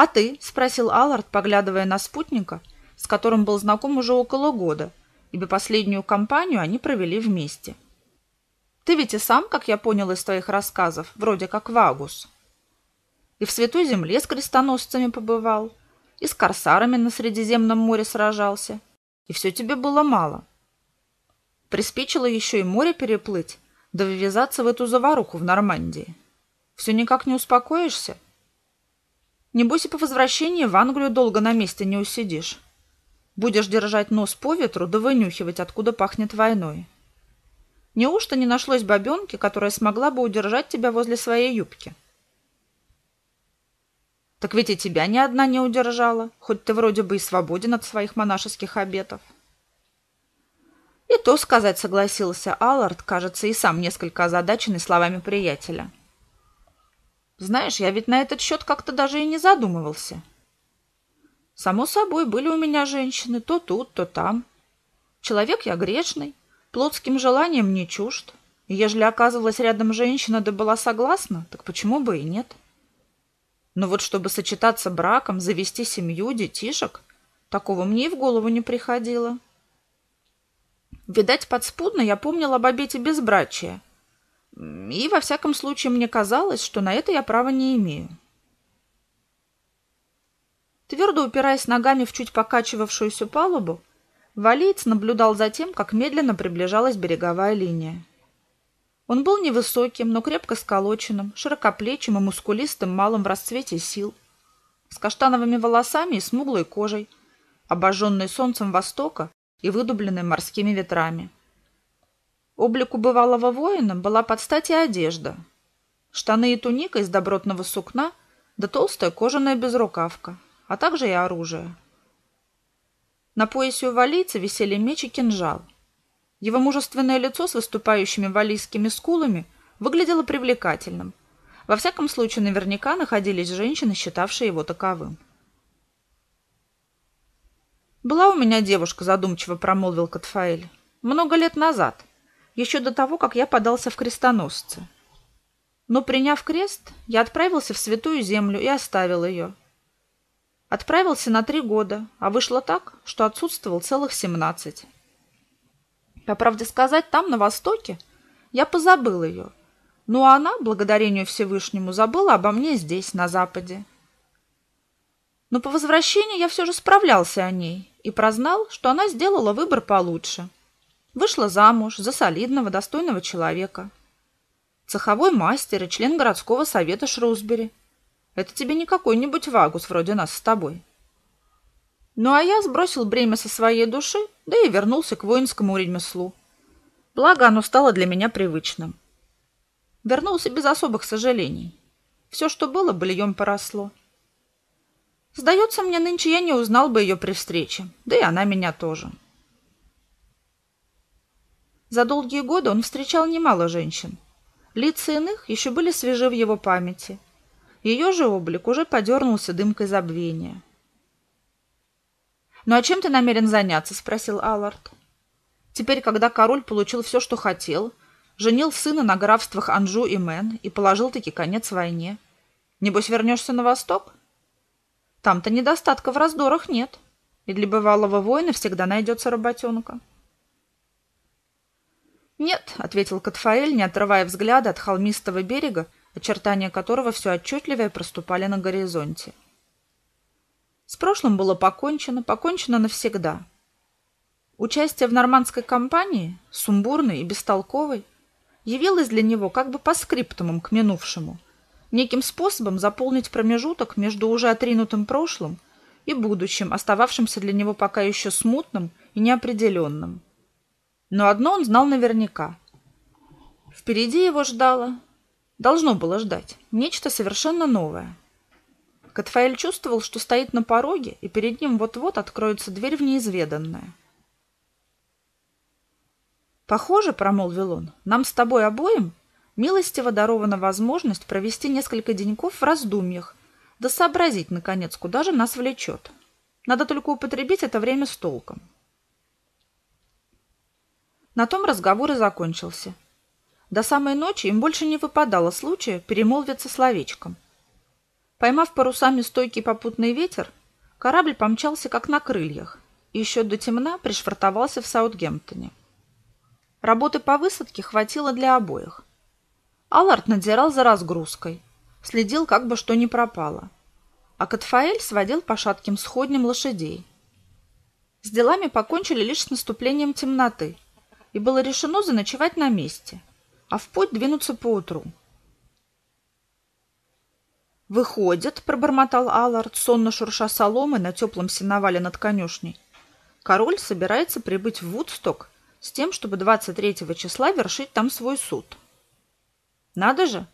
«А ты?» – спросил Аллард, поглядывая на спутника, с которым был знаком уже около года, ибо последнюю кампанию они провели вместе. «Ты ведь и сам, как я понял из твоих рассказов, вроде как Вагус. И в Святой Земле с крестоносцами побывал, и с корсарами на Средиземном море сражался, и все тебе было мало. Приспичило еще и море переплыть, да ввязаться в эту заваруху в Нормандии. Все никак не успокоишься?» Небось и по возвращении в Англию долго на месте не усидишь. Будешь держать нос по ветру да вынюхивать, откуда пахнет войной. Неужто не нашлось бабенки, которая смогла бы удержать тебя возле своей юбки? Так ведь и тебя ни одна не удержала, хоть ты вроде бы и свободен от своих монашеских обетов. И то сказать согласился Аллард, кажется, и сам несколько озадаченный словами приятеля. — знаешь, я ведь на этот счет как-то даже и не задумывался. Само собой, были у меня женщины то тут, то там. Человек я грешный, плотским желанием не чужд. И ежели оказывалась рядом женщина, да была согласна, так почему бы и нет? Но вот чтобы сочетаться браком, завести семью, детишек, такого мне и в голову не приходило. Видать, подспудно я помнила об обете безбрачия — и, во всяком случае, мне казалось, что на это я права не имею. Твердо упираясь ногами в чуть покачивавшуюся палубу, Валиец наблюдал за тем, как медленно приближалась береговая линия. Он был невысоким, но крепко сколоченным, широкоплечим и мускулистым малым в расцвете сил, с каштановыми волосами и смуглой кожей, обожженной солнцем востока и выдубленной морскими ветрами. Облику бывалого воина была под стать и одежда. Штаны и туника из добротного сукна, да толстая кожаная безрукавка, а также и оружие. На поясе у валийца висели меч и кинжал. Его мужественное лицо с выступающими валийскими скулами выглядело привлекательным. Во всяком случае, наверняка находились женщины, считавшие его таковым. «Была у меня девушка», — задумчиво промолвил Катфаэль. «Много лет назад еще до того, как я подался в крестоносцы. Но, приняв крест, я отправился в Святую Землю и оставил ее. Отправился на три года, а вышло так, что отсутствовал целых семнадцать. По правде сказать, там, на Востоке, я позабыл ее. Ну а она, благодарению Всевышнему, забыла обо мне здесь, на Западе. Но по возвращении я все же справлялся о ней и прознал, что она сделала выбор получше – Вышла замуж за солидного, достойного человека. Цеховой мастер и член городского совета Шрусбери. Это тебе не какой-нибудь вагус вроде нас с тобой. Ну а я сбросил бремя со своей души, да и вернулся к воинскому ремеслу. Благо, оно стало для меня привычным. Вернулся без особых сожалений. Все, что было, быльем поросло. Сдается мне, нынче я не узнал бы ее при встрече, да и она меня тоже. — за долгие годы он встречал немало женщин. Лица иных еще были свежи в его памяти. Ее же облик уже подернулся дымкой забвения. «Ну а чем ты намерен заняться?» – спросил Аллард. «Теперь, когда король получил все, что хотел, женил сына на графствах Анжу и Мэн и положил-таки конец войне. Небось, вернешься на восток? Там-то недостатка в раздорах нет, и для бывалого воина всегда найдется работенка». «Нет», — ответил Катфаэль, не отрывая взгляда от холмистого берега, очертания которого все отчетливее проступали на горизонте. С прошлым было покончено, покончено навсегда. Участие в нормандской кампании, сумбурной и бестолковой, явилось для него как бы по скриптумам к минувшему, неким способом заполнить промежуток между уже отринутым прошлым и будущим, остававшимся для него пока еще смутным и неопределенным. Но одно он знал наверняка. Впереди его ждало, должно было ждать, нечто совершенно новое. Катфаэль чувствовал, что стоит на пороге, и перед ним вот-вот откроется дверь в неизведанное. «Похоже, — промолвил он, — нам с тобой обоим милостиво дарована возможность провести несколько деньков в раздумьях, да сообразить, наконец, куда же нас влечет. Надо только употребить это время с толком». На том разговор и закончился. До самой ночи им больше не выпадало случая перемолвиться словечком. Поймав парусами стойкий попутный ветер, корабль помчался как на крыльях и еще до темна пришвартовался в Саутгемптоне. Работы по высадке хватило для обоих. Аллард надзирал за разгрузкой, следил, как бы что ни пропало, а Катфаэль сводил по шатким сходням лошадей. С делами покончили лишь с наступлением темноты, и было решено заночевать на месте, а в путь двинуться поутру. «Выходит», — пробормотал Аллард, сонно шурша соломы на теплом сеновале над конюшней, король собирается прибыть в Вудсток с тем, чтобы 23 числа вершить там свой суд. Надо же!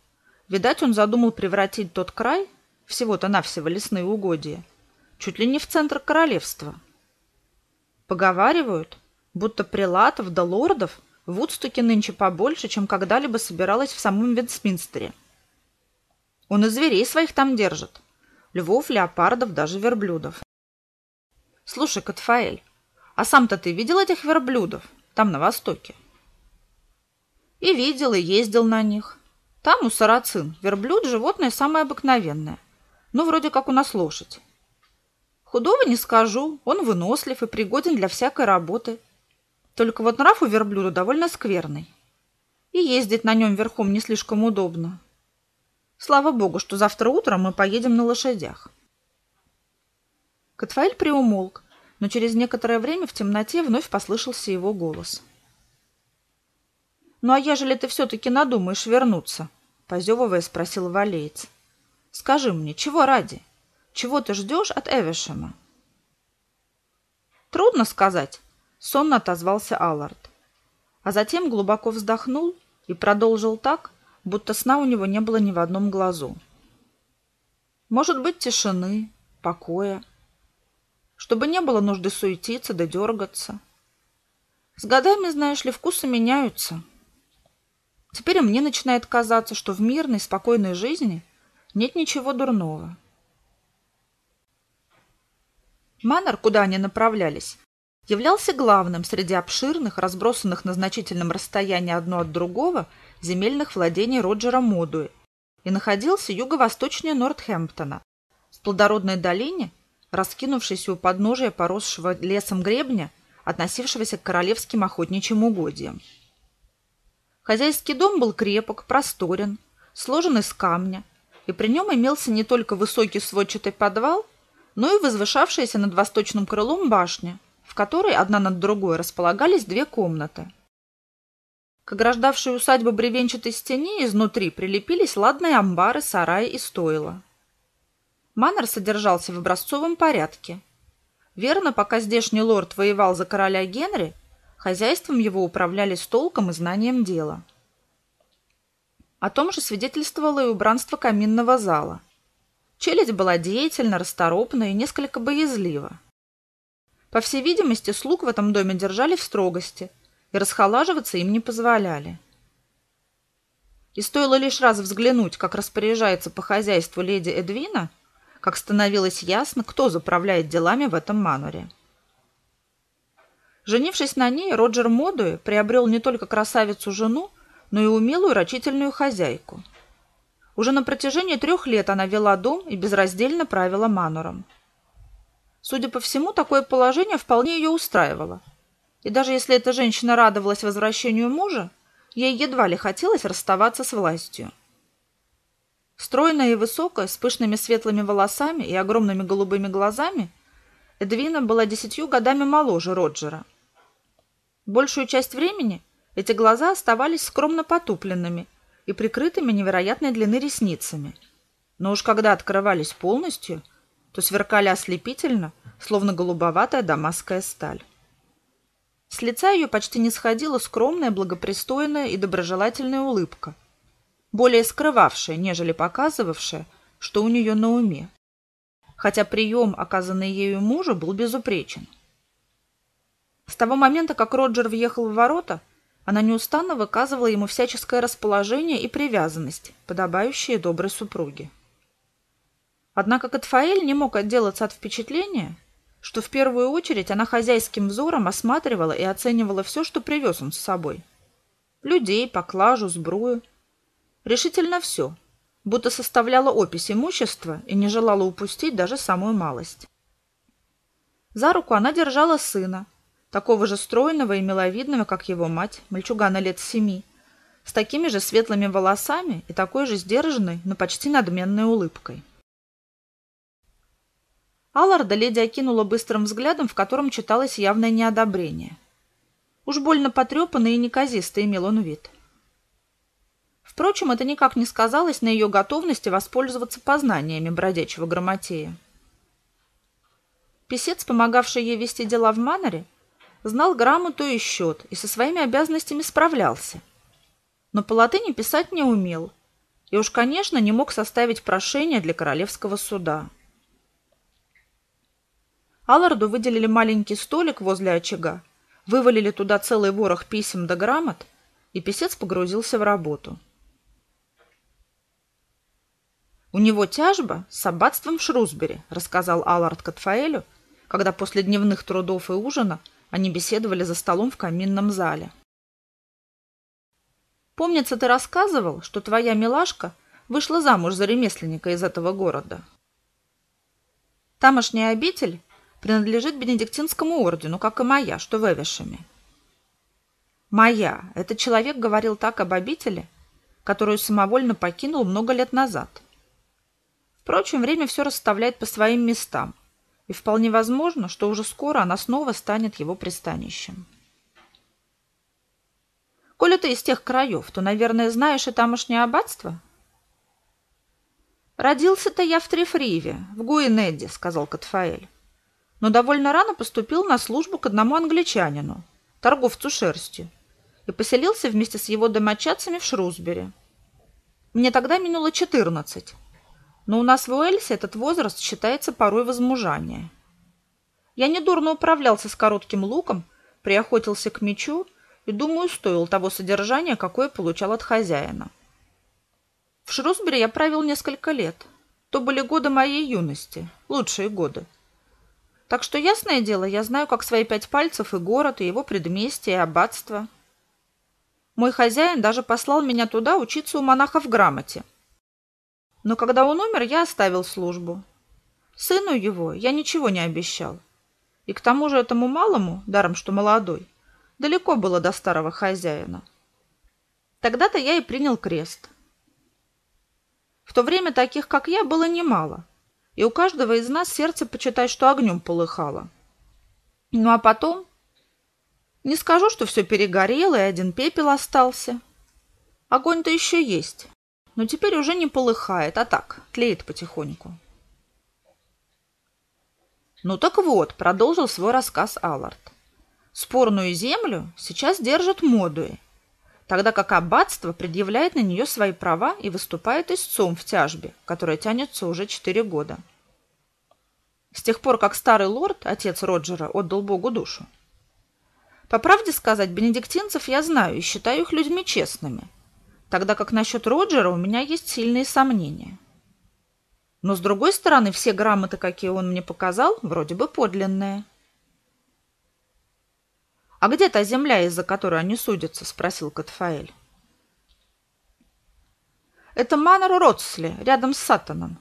Видать, он задумал превратить тот край, всего-то навсего лесные угодья, чуть ли не в центр королевства. Поговаривают, будто прилатов да лордов в Вудстоке нынче побольше, чем когда-либо собиралось в самом Вестминстере. Он и зверей своих там держит. Львов, леопардов, даже верблюдов. Слушай, Катфаэль, а сам-то ты видел этих верблюдов? Там, на востоке. И видел, и ездил на них. Там у сарацин верблюд – животное самое обыкновенное. Ну, вроде как у нас лошадь. Худого не скажу, он вынослив и пригоден для всякой работы. Только вот нрав у верблюда довольно скверный. И ездить на нем верхом не слишком удобно. Слава богу, что завтра утром мы поедем на лошадях. Катфаэль приумолк, но через некоторое время в темноте вновь послышался его голос. «Ну а ежели ты все-таки надумаешь вернуться?» — позевывая спросил Валеец. «Скажи мне, чего ради? Чего ты ждешь от Эвишема?» «Трудно сказать», — сонно отозвался Аллард. А затем глубоко вздохнул и продолжил так, будто сна у него не было ни в одном глазу. «Может быть, тишины, покоя, чтобы не было нужды суетиться да дергаться. С годами, знаешь ли, вкусы меняются. Теперь мне начинает казаться, что в мирной, спокойной жизни нет ничего дурного. Манор, куда они направлялись, являлся главным среди обширных, разбросанных на значительном расстоянии одно от другого, земельных владений Роджера Модуи и находился юго-восточнее Нортхэмптона, в плодородной долине, раскинувшейся у подножия поросшего лесом гребня, относившегося к королевским охотничьим угодьям. Хозяйский дом был крепок, просторен, сложен из камня, и при нем имелся не только высокий сводчатый подвал, но и возвышавшаяся над восточным крылом башня, которой одна над другой располагались две комнаты. К ограждавшей усадьбу бревенчатой стене изнутри прилепились ладные амбары, сараи и стойла. Маннер содержался в образцовом порядке. Верно, пока здешний лорд воевал за короля Генри, хозяйством его управляли с толком и знанием дела. О том же свидетельствовало и убранство каминного зала. Челядь была деятельна, расторопна и несколько боязлива. По всей видимости, слуг в этом доме держали в строгости, и расхолаживаться им не позволяли. И стоило лишь раз взглянуть, как распоряжается по хозяйству леди Эдвина – как становилось ясно, кто заправляет делами в этом мануре. Женившись на ней, Роджер Модуэ приобрел не только красавицу-жену, но и умелую рачительную хозяйку. Уже на протяжении трех лет она вела дом и безраздельно правила манором. Судя по всему, такое положение вполне ее устраивало. И даже если эта женщина радовалась возвращению мужа, ей едва ли хотелось расставаться с властью. Стройная и высокая, с пышными светлыми волосами и огромными голубыми глазами, Эдвина была десятью годами моложе Роджера. Большую часть времени эти глаза оставались скромно потупленными и прикрытыми невероятной длины ресницами. Но уж когда открывались полностью, то сверкали ослепительно, словно голубоватая дамасская сталь. С лица ее почти не сходила скромная, благопристойная и доброжелательная улыбка – более скрывавшая, нежели показывавшая, что у нее на уме. Хотя прием, оказанный ею мужу, был безупречен. С того момента, как Роджер въехал в ворота, она неустанно выказывала ему всяческое расположение и привязанность, подобающие доброй супруге. Однако Катфаэль не мог отделаться от впечатления, что в первую очередь она хозяйским взором осматривала и оценивала все, что привез он с собой. Людей, поклажу, сбрую – Решительно все. будто составляла опись имущества и не желала упустить даже самую малость. За руку она держала сына, такого же стройного и миловидного, как его мать, мальчугана лет семи, с такими же светлыми волосами и такой же сдержанной, но почти надменной улыбкой. Алларда леди окинула быстрым взглядом, в котором читалось явное неодобрение. Уж больно потрепанный и неказистый имел он вид. Впрочем, это никак не сказалось на ее готовности воспользоваться познаниями бродячего грамотея. Песец, помогавший ей вести дела в Маноре, знал грамоту и счет и со своими обязанностями справлялся. Но по латыни писать не умел и уж, конечно, не мог составить прошение для королевского суда. Алларду выделили маленький столик возле очага, вывалили туда целый ворох писем да грамот, и писец погрузился в работу. «У него тяжба с аббатством в Шрусбери», — рассказал Аллард Катфаэлю, когда после дневных трудов и ужина они беседовали за столом в каминном зале. «Помнится, ты рассказывал, что твоя милашка вышла замуж за ремесленника из этого города. Тамошняя обитель принадлежит Бенедиктинскому ордену, как и моя, что в Эвишеме. Моя. Этот человек говорил так об обители, которую самовольно покинул много лет назад. Впрочем, время все расставляет по своим местам, и вполне возможно, что уже скоро она снова станет его пристанищем. Коли ты из тех краев, то, наверное, знаешь и тамошнее аббатство? Родился-то я в Трифриве, в Гуинедде, сказал Катфаэль но довольно рано поступил на службу к одному англичанину, торговцу шерстью, и поселился вместе с его домочадцами в Шрусбери. Мне тогда минуло 14, но у нас в Уэльсе этот возраст считается порой возмужания. Я недурно управлялся с коротким луком, приохотился к мечу и, думаю, стоил того содержания, какое получал от хозяина. В Шрусбери я провел несколько лет. То были годы моей юности, лучшие годы. Так что, ясное дело, я знаю, как свои пять пальцев и город, и его предместье, и аббатство. Мой хозяин даже послал меня туда учиться у монахов грамоте. Но когда он умер, я оставил службу. Сыну его я ничего не обещал. И к тому же этому малому, даром что молодой, далеко было до старого хозяина. Тогда-то я и принял крест. В то время таких, как я, было немало – и у каждого из нас сердце, почитай, что огнем полыхало. Ну а потом... Не скажу, что все перегорело, и один пепел остался. Огонь-то еще есть, но теперь уже не полыхает, а так, тлеет потихоньку. Ну так вот, продолжил свой рассказ Аллард. Спорную землю сейчас держат модуи, тогда как аббатство предъявляет на нее свои права и выступает истцом в тяжбе, которая тянется уже четыре года. С тех пор, как старый лорд, отец Роджера, отдал Богу душу. По правде сказать, бенедиктинцев я знаю и считаю их людьми честными, тогда как насчет Роджера у меня есть сильные сомнения. Но, с другой стороны, все грамоты, какие он мне показал, вроде бы подлинные. «А где та земля, из-за которой они судятся?» – спросил Катфаэль. «Это Манор Ротсли, рядом с Сатаном.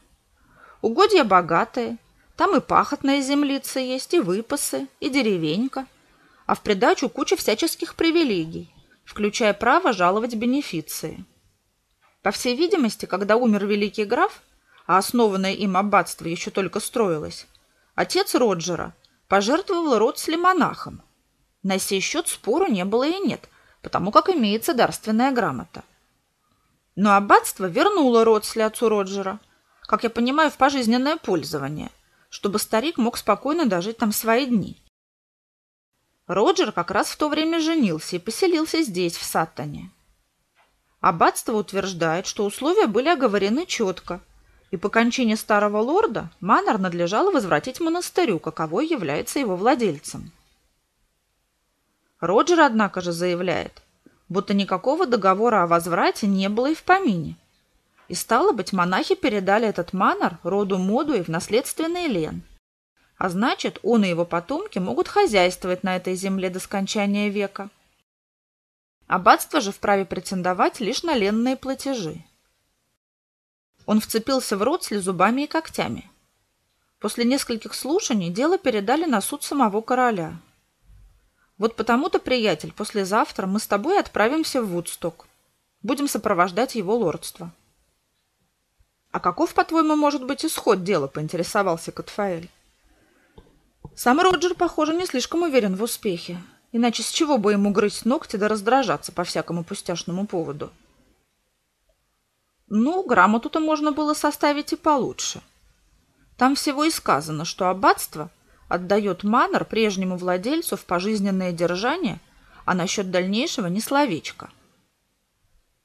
Угодья богатые, там и пахотная землица есть, и выпасы, и деревенька, а в придачу куча всяческих привилегий, включая право жаловать бенефиции. По всей видимости, когда умер великий граф, а основанное им аббатство еще только строилось, отец Роджера пожертвовал Ротсли монахом, на сей счет спору не было и нет, потому как имеется дарственная грамота. Но аббатство вернуло Ротсли отцу Роджера, как я понимаю, в пожизненное пользование, чтобы старик мог спокойно дожить там свои дни. Роджер как раз в то время женился и поселился здесь, в Саттоне. Аббатство утверждает, что условия были оговорены четко, и по кончине старого лорда Манор надлежало возвратить монастырю, каковой является его владельцем. Роджер, однако же, заявляет, будто никакого договора о возврате не было и в помине. И стало быть, монахи передали этот манор роду Модуи в наследственный лен. А значит, он и его потомки могут хозяйствовать на этой земле до скончания века. Аббатство же вправе претендовать лишь на ленные платежи. Он вцепился в Роцли зубами и когтями. После нескольких слушаний дело передали на суд самого короля. Вот потому-то, приятель, послезавтра мы с тобой отправимся в Вудсток. Будем сопровождать его лордство. «А каков, по-твоему, может быть исход дела?» – поинтересовался Катфаэль. Сам Роджер, похоже, не слишком уверен в успехе. Иначе с чего бы ему грызть ногти да раздражаться по всякому пустяшному поводу? Ну, грамоту-то можно было составить и получше. Там всего и сказано, что аббатство отдает манор прежнему владельцу в пожизненное держание, а насчет дальнейшего не словечко.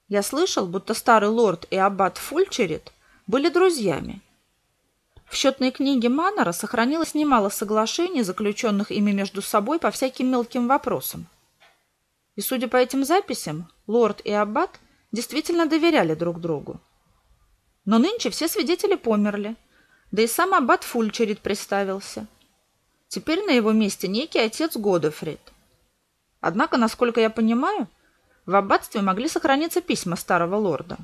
Я слышал, будто старый лорд и аббат Фульчерит были друзьями. В счетной книге Маннера сохранилось немало соглашений, заключенных ими между собой по всяким мелким вопросам. И, судя по этим записям, лорд и аббат действительно доверяли друг другу. Но нынче все свидетели померли, да и сам аббат Фульчерит представился. Теперь на его месте некий отец Годефрид. Однако, насколько я понимаю, в аббатстве могли сохраниться письма старого лорда.